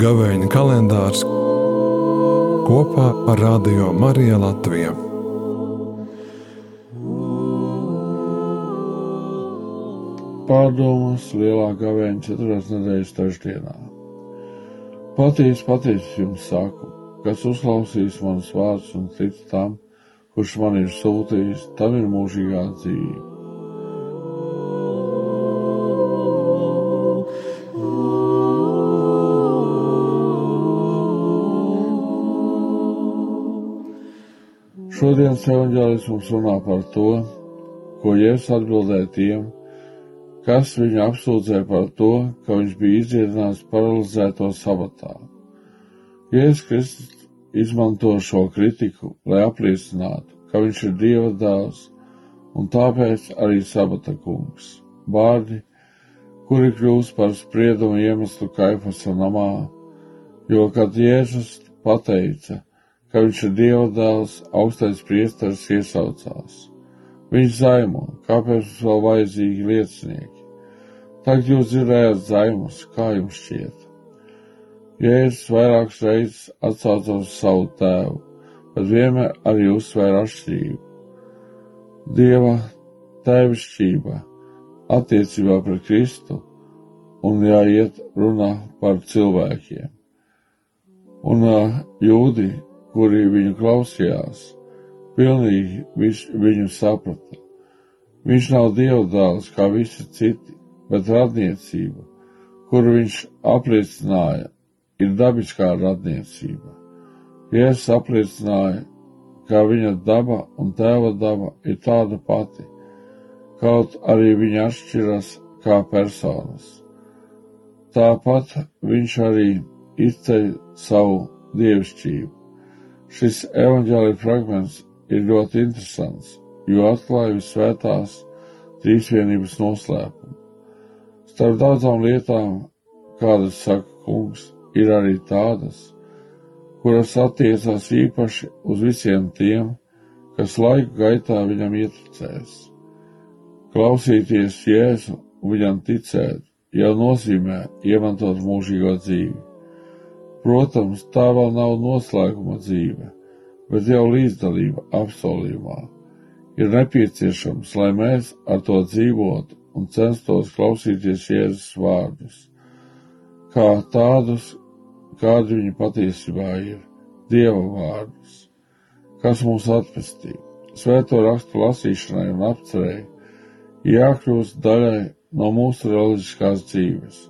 Gavēņa kalendārs kopā ar Radio Mariju Latviju. Pārdomas lielā gavēņa ceturtās nedēļas trešdienā. Patiesi, patiesi jums saku, kas uzklausīs manas vārdus un tic tam, kurš man ir sūtījis, tam ir mūžīgā dzīve. Šodienas evanģēlis mums runā par to, ko Jēzus atbildēja tiem, kas viņu apsūdzēja par to, ka viņš bija izdziedinājis paralizēto sabatā. Jēzus Kristus izmanto šo kritiku, lai apliecinātu, ka viņš ir Dieva dēls un tāpēc arī sabata kungs. Vārdi, kuri kļūst par spriedumu iemeslu Kaifasa namā, jo, kad Jēzus pateica, ka viņš ir Dieva dēls, augstais priesteris iesaucās. Viņš zaimo, kāpēc mums vēl vajadzīgi liecinieki? Tagad jūs dzirdējāt zaimus, kā jums šķiet? Jēzus vairākas reizes atsaucās uz savu tēvu, bet vienmēr arī uzsvēra atšķirību. Dieva tēvišķība attiecībā pret Kristu un jāiet runā par cilvēkiem. Un jūdi kuri viņu klausījās, pilnīgi viņš, viņu saprata. Viņš nav dieva dēls kā visi citi, bet radniecība, kuru viņš apliecināja, ir dabiskā radniecība. Jēzus apliecināja, ka viņa daba un tēva daba ir tāda pati, kaut arī viņa atšķiras kā personas. Tāpat viņš arī izceļ savu dievišķību. Šis evaņģēlija fragments ir ļoti interesants, jo atklāja visvētās trīsvienības noslēpumu. Starp daudzām lietām, kādas saka kungs, ir arī tādas, kuras attiecās īpaši uz visiem tiem, kas laiku gaitā viņam ieticēs. Klausīties Jēzu un viņam ticēt jau nozīmē iemantot mūžīgo dzīvi. Protams, tā vēl nav noslēguma dzīve, bet jau līdzdalība apsolījumā. Ir nepieciešams, lai mēs ar to dzīvotu un censtos klausīties Jēzus vārdus, kā tādus, kādi viņi patiesībā ir, Dieva vārdus, kas mūs atpestīja. Svēto rakstu lasīšanai un apcerēji jākļūst daļai no mūsu reliģiskās dzīves.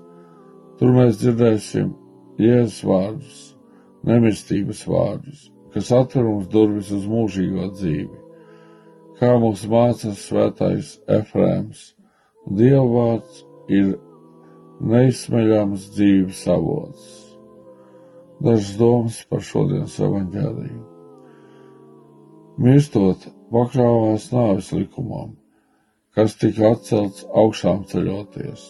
Tur mēs dzirdēsim Jēzus vārdus, nemirstības vārdus, kas atver mums durvis uz mūžīgo dzīvi. Kā mums māca svētais Efrēms, Dieva vārds ir neizsmeļams dzīves avots. Dažas domas par šodienas evaņģēliju. Mirstot pakļāvās nāves likumam, kas tika atcelts augšām ceļoties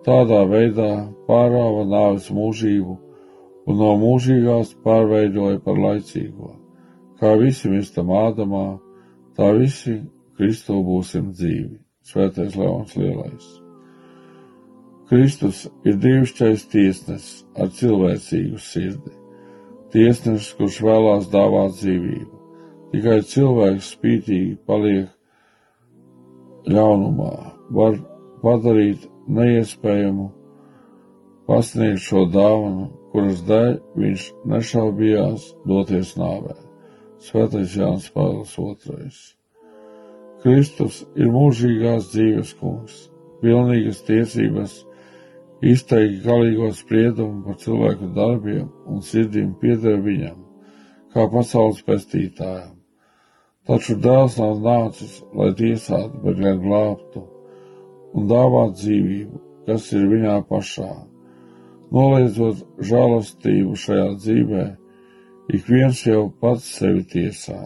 Tādā veidā pārāva nāves mūžību un no mūžīgās pārveidoja par laicīgo. Kā visi mirstam ādamā, tā visi Kristu būsim dzīvi. Svētais Leons Lielais. Kristus ir divišķais tiesnesis ar cilvēcīgu sirdi. Tiesnesis, kurš vēlās dāvāt dzīvību. Tikai cilvēks spītīgi paliek ļaunumā, var padarīt neiespējamu pasniegt šo dāvanu, kuras dēļ viņš nešaubījās doties nāvē. Svētais Jānis Pāvils II. Kristus ir mūžīgās dzīves kungs, pilnīgas tiesības izteikt galīgo spriedumu par cilvēku darbiem un sirdīm pieder viņam, kā pasaules pestītājam. Taču dēls nav nācis, lai tiesātu, bet gan glābtu un dāvāt dzīvību, kas ir viņā pašā. Noliedzot žēlastību šajā dzīvē, ik viens jau pats sevi tiesā,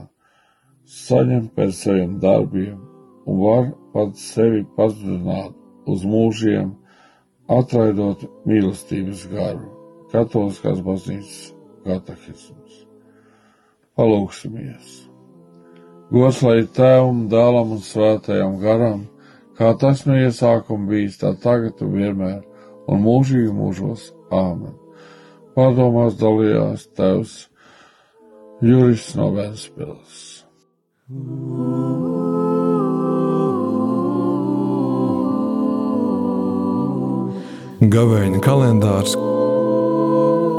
saņem pēc saviem darbiem un var pats sevi pazudināt uz mūžiem, atraidot mīlestības garu. Katoliskās baznīcas katehisms. Palūksimies! Gods lai tēvam, dēlam un svētajam garam, kā tas no iesākuma bijis, tā tagad un vienmēr, un mūžīgi mūžos. Āmen. Pārdomās dalījās tevs Juris no Ventspils. Gavēņa kalendārs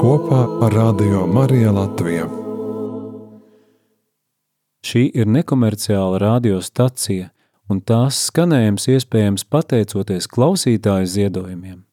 kopā ar Radio Mariju Latviju. Šī ir nekomerciāla radiostacija, un tās skanējums iespējams pateicoties klausītāju ziedojumiem.